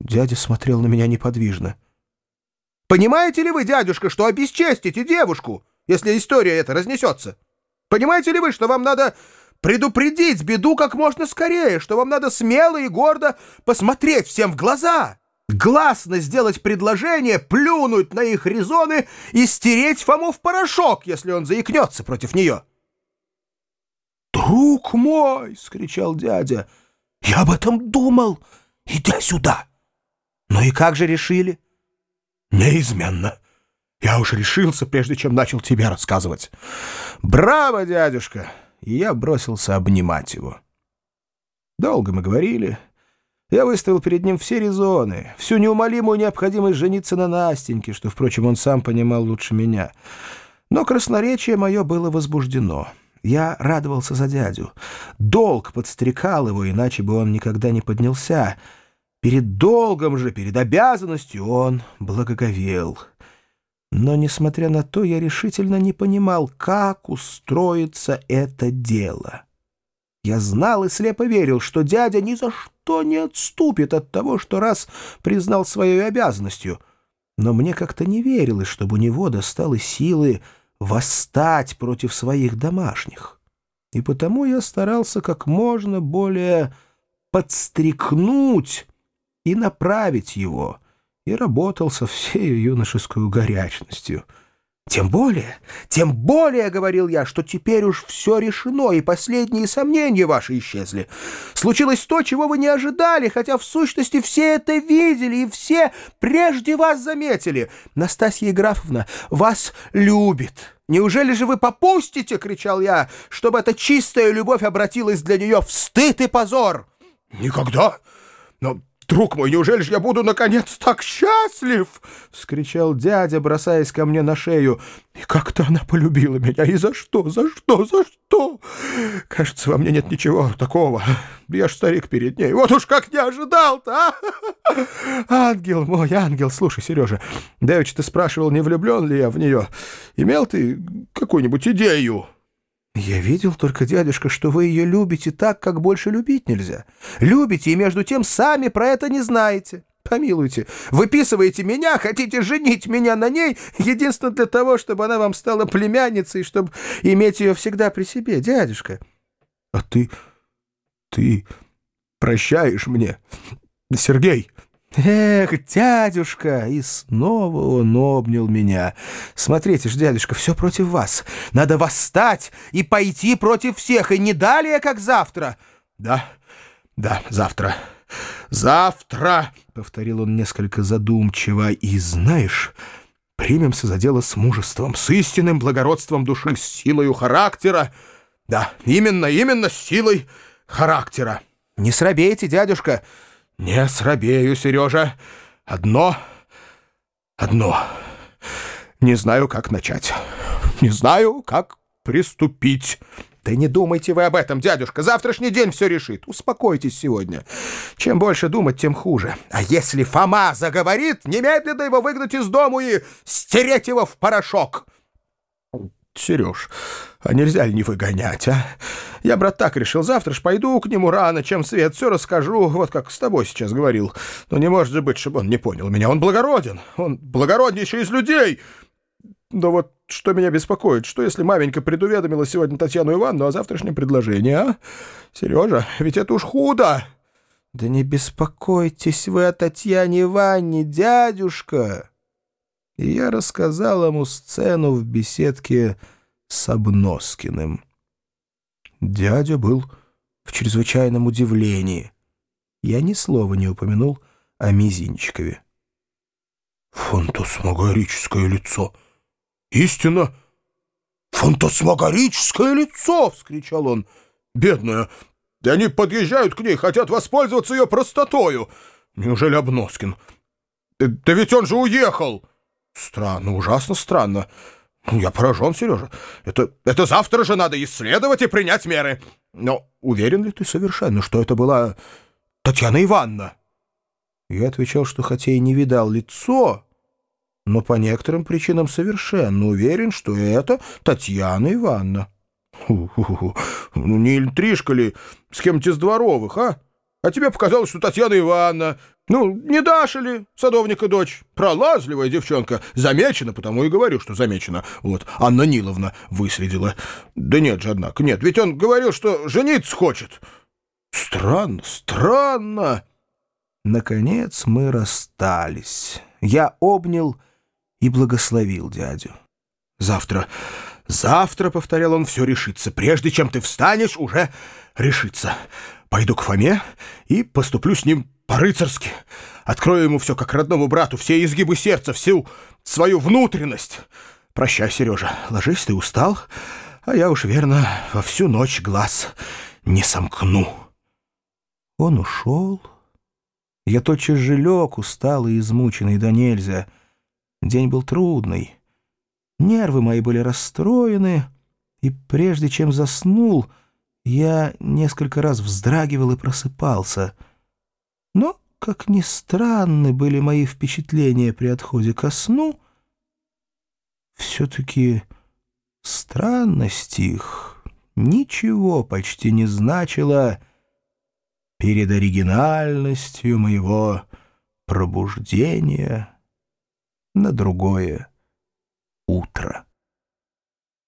Дядя смотрел на меня неподвижно. «Понимаете ли вы, дядюшка, что обесчестите девушку, если история эта разнесется? Понимаете ли вы, что вам надо предупредить беду как можно скорее, что вам надо смело и гордо посмотреть всем в глаза, гласно сделать предложение, плюнуть на их резоны и стереть Фому в порошок, если он заикнется против нее?» «Друг мой!» — скричал дядя. «Я об этом думал. Иди сюда!» «Ну и как же решили?» «Неизменно. Я уж решился, прежде чем начал тебе рассказывать». «Браво, дядюшка!» И я бросился обнимать его. Долго мы говорили. Я выставил перед ним все резоны, всю неумолимую необходимость жениться на Настеньке, что, впрочем, он сам понимал лучше меня. Но красноречие мое было возбуждено. Я радовался за дядю. Долг подстрекал его, иначе бы он никогда не поднялся — Перед долгом же, перед обязанностью он благоговел. Но, несмотря на то, я решительно не понимал, как устроится это дело. Я знал и слепо верил, что дядя ни за что не отступит от того, что раз признал своей обязанностью. Но мне как-то не верилось, чтобы у него достало силы восстать против своих домашних. И потому я старался как можно более подстрекнуть и направить его, и работал со всей юношеской горячностью. «Тем более, тем более, — говорил я, — что теперь уж все решено, и последние сомнения ваши исчезли. Случилось то, чего вы не ожидали, хотя в сущности все это видели, и все прежде вас заметили. Настасья Графовна вас любит». «Неужели же вы попустите, — кричал я, — чтобы эта чистая любовь обратилась для нее в стыд и позор?» «Никогда! Но «Друг мой, неужели же я буду, наконец, так счастлив?» — вскричал дядя, бросаясь ко мне на шею. «И как-то она полюбила меня. И за что, за что, за что? Кажется, во мне нет ничего такого. Я ж старик перед ней. Вот уж как не ожидал-то, а! Ангел мой, ангел, слушай, Сережа, давеча ты спрашивал, не влюблен ли я в нее. Имел ты какую-нибудь идею?» «Я видел только, дядюшка, что вы ее любите так, как больше любить нельзя. Любите, и между тем сами про это не знаете. Помилуйте, выписываете меня, хотите женить меня на ней, единственно для того, чтобы она вам стала племянницей, чтобы иметь ее всегда при себе, дядюшка». «А ты... ты прощаешь мне, Сергей?» «Эх, дядюшка!» И снова он обнял меня. «Смотрите ж, дядюшка, все против вас. Надо восстать и пойти против всех, и не далее, как завтра». «Да, да, завтра. Завтра!» — повторил он несколько задумчиво. «И знаешь, примемся за дело с мужеством, с истинным благородством души, с силою характера. Да, именно, именно с силой характера». «Не срабейте, дядюшка!» «Не срабею, Сережа. Одно, одно. Не знаю, как начать. Не знаю, как приступить». «Да не думайте вы об этом, дядюшка. Завтрашний день все решит. Успокойтесь сегодня. Чем больше думать, тем хуже. А если Фома заговорит, немедленно его выгнать из дому и стереть его в порошок». Сереж, а нельзя ли не выгонять, а? Я, брат, так решил. Завтра ж пойду к нему рано, чем свет. Все расскажу, вот как с тобой сейчас говорил. Но не может же быть, чтобы он не понял меня. Он благороден. Он благороднейший из людей. Но вот что меня беспокоит, что если маменька предуведомила сегодня Татьяну Ивановну о завтрашнем предложении, а? Сережа, ведь это уж худо. Да не беспокойтесь вы о Татьяне Ивановне, дядюшка и я рассказал ему сцену в беседке с Обноскиным. Дядя был в чрезвычайном удивлении. Я ни слова не упомянул о Мизинчикове. «Фантасмагорическое лицо! Истинно, фантасмагорическое лицо!» — вскричал он. «Бедная! Они подъезжают к ней, хотят воспользоваться ее простотою! Неужели Обноскин? Да ведь он же уехал!» Странно, ужасно странно. Ну, я поражен, Сережа. Это, это завтра же надо исследовать и принять меры. Но уверен ли ты совершенно, что это была Татьяна Ивановна? Я отвечал, что хотя и не видал лицо, но по некоторым причинам совершенно уверен, что это Татьяна Ивановна. Ху -ху -ху. Ну не интрижка ли с кем-то из дворовых, а? А тебе показалось, что Татьяна Ивановна... Ну, не Даша ли, садовника дочь? Пролазливая девчонка. Замечена, потому и говорю, что замечена. Вот, Анна Ниловна выследила. Да нет же, однако, нет. Ведь он говорил, что жениться хочет. Странно, странно. Наконец мы расстались. Я обнял и благословил дядю. Завтра, завтра, — повторял он, — все решится. Прежде чем ты встанешь, уже решится. Пойду к Фоме и поступлю с ним по-рыцарски. Открою ему все как родному брату, все изгибы сердца, всю свою внутренность. Прощай, Сережа, ложись, ты устал, а я уж, верно, во всю ночь глаз не сомкну. Он ушел. Я тотчас же лег, усталый и измученный да нельзя. День был трудный. Нервы мои были расстроены, и прежде чем заснул, я несколько раз вздрагивал и просыпался. Но, как ни странны были мои впечатления при отходе ко сну, все-таки странность их ничего почти не значила перед оригинальностью моего пробуждения на другое утро.